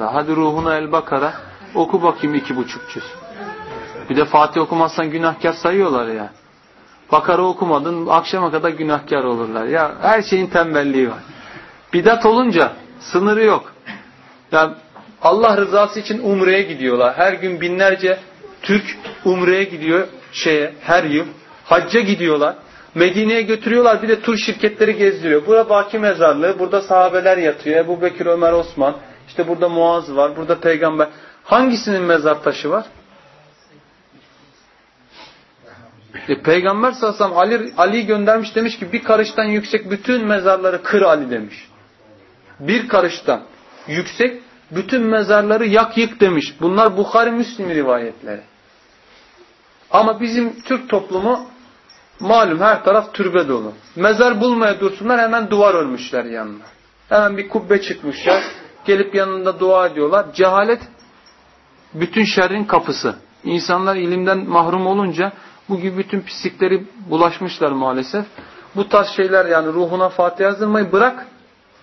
Hadi ruhuna el bakara oku bakayım iki buçuk cüz. Bir de Fatih okumazsan günahkar sayıyorlar ya. Bakara okumadın akşama kadar günahkar olurlar. Ya her şeyin tembelliği var. Bidat olunca sınırı yok. Ya Allah rızası için umreye gidiyorlar. Her gün binlerce Türk umreye gidiyor şeye her yıl. Hacca gidiyorlar. Medine'ye götürüyorlar bir de tur şirketleri gezdiriyor. Burada Baki Mezarlığı, burada sahabeler yatıyor. Ebu Bekir, Ömer, Osman. İşte burada Muaz var, burada peygamber. Hangisinin mezar taşı var? E, peygamber sallallahu aleyhi ve sellem Ali, Ali'yi göndermiş demiş ki bir karıştan yüksek bütün mezarları kır Ali demiş. Bir karıştan yüksek bütün mezarları yak yık demiş. Bunlar Bukhari Müslim rivayetleri. Ama bizim Türk toplumu malum her taraf türbe dolu. Mezar bulmaya dursunlar hemen duvar örmüşler yanına. Hemen bir kubbe çıkmışlar. Gelip yanında dua ediyorlar. Cehalet bütün şerrin kapısı. İnsanlar ilimden mahrum olunca bu gibi bütün pislikleri bulaşmışlar maalesef. Bu tarz şeyler yani ruhuna Fatiha yazdırmayı bırak.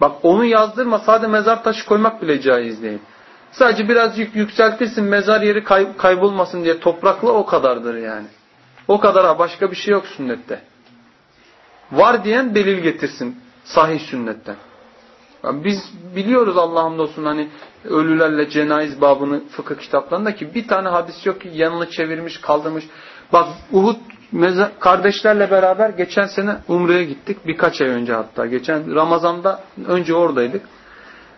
Bak onu yazdırma sadece mezar taşı koymak bile caiz değil. Sadece biraz yük, yükseltirsin mezar yeri kay, kaybolmasın diye toprakla o kadardır yani. O kadar başka bir şey yok sünnette. Var diyen delil getirsin sahih sünnetten. Biz biliyoruz Allah'ım olsun hani ölülerle cenayiz babını fıkıh kitaplarında ki bir tane hadis yok ki yanını çevirmiş kaldırmış. Bak Uhud kardeşlerle beraber geçen sene Umre'ye gittik. Birkaç ay önce hatta. Geçen Ramazan'da önce oradaydık.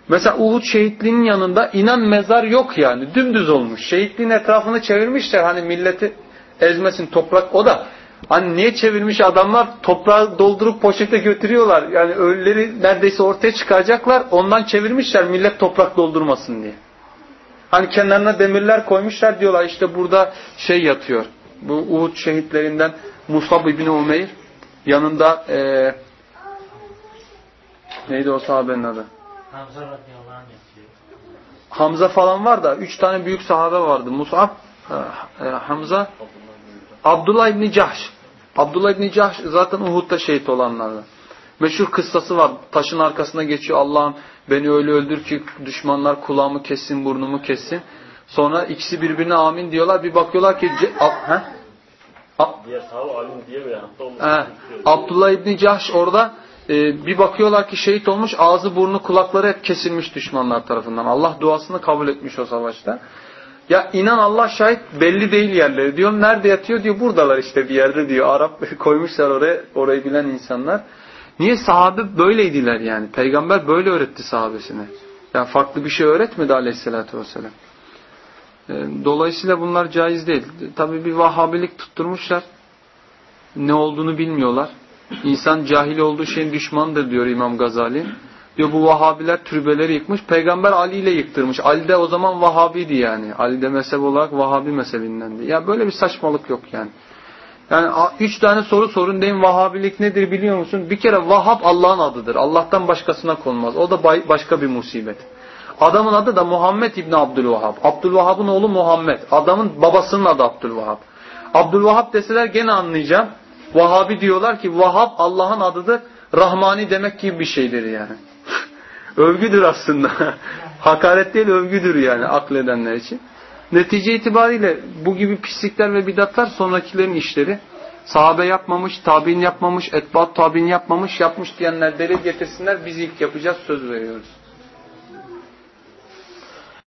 Mesela Uhud şehitliğinin yanında inan mezar yok yani. Dümdüz olmuş. Şehitliğin etrafını çevirmişler. Hani milleti ezmesin toprak. O da hani niye çevirmiş adamlar toprağı doldurup poşete götürüyorlar. Yani ölüleri neredeyse ortaya çıkaracaklar. Ondan çevirmişler millet toprak doldurmasın diye. Hani kenarına demirler koymuşlar diyorlar işte burada şey yatıyor bu Uhud şehitlerinden Musab İbni Umeyr yanında e, neydi o sahabenin adı? Hamza. Hamza falan var da üç tane büyük sahabe vardı. Musab, e, Hamza, Abdullah İbni Cahş. Abdullah İbni Cahş zaten Uhud'da şehit olanlardan. Meşhur kıssası var. Taşın arkasına geçiyor. Allah'ım beni öyle öldür ki düşmanlar kulağımı kessin, burnumu kessin. Sonra ikisi birbirine amin diyorlar. Bir bakıyorlar ki he? Alim diye mi He. Abdullah İbni Cahş orada e, bir bakıyorlar ki şehit olmuş. Ağzı, burnu, kulakları hep kesilmiş düşmanlar tarafından. Allah duasını kabul etmiş o savaşta. Ya inan Allah şahit belli değil yerleri diyor. Nerede yatıyor diyor. Buradalar işte bir yerde diyor. Arap koymuşlar oraya orayı bilen insanlar. Niye sahabe böyleydiler yani? Peygamber böyle öğretti sahabesine. Yani farklı bir şey öğretmedi aleyhissalatü vesselam. E, dolayısıyla bunlar caiz değil. Tabi bir vahabilik tutturmuşlar. Ne olduğunu bilmiyorlar. İnsan cahil olduğu şeyin düşmanıdır diyor İmam Gazali. Diyor bu Vahabiler türbeleri yıkmış. Peygamber Ali ile yıktırmış. Ali de o zaman Vahabiydi yani. Ali de mezhep olarak Vahabi mezhebindendi. Ya böyle bir saçmalık yok yani. Yani üç tane soru sorun deyin Vahabilik nedir biliyor musun? Bir kere Vahab Allah'ın adıdır. Allah'tan başkasına konmaz. O da başka bir musibet. Adamın adı da Muhammed İbni Abdülvahhab. Abdülvahhab'ın oğlu Muhammed. Adamın babasının adı Abdülvahhab. Abdülvahhab deseler gene anlayacağım. Vahabi diyorlar ki Vahhab Allah'ın adıdır. Rahmani demek gibi bir şeydir yani. Övgüdür aslında. Hakaret değil övgüdür yani akledenler için. Netice itibariyle bu gibi pislikler ve bidatlar sonrakilerin işleri. Sahabe yapmamış, tabi'in yapmamış, etbaat tabi'in yapmamış, yapmış diyenler delil getirsinler biz ilk yapacağız söz veriyoruz.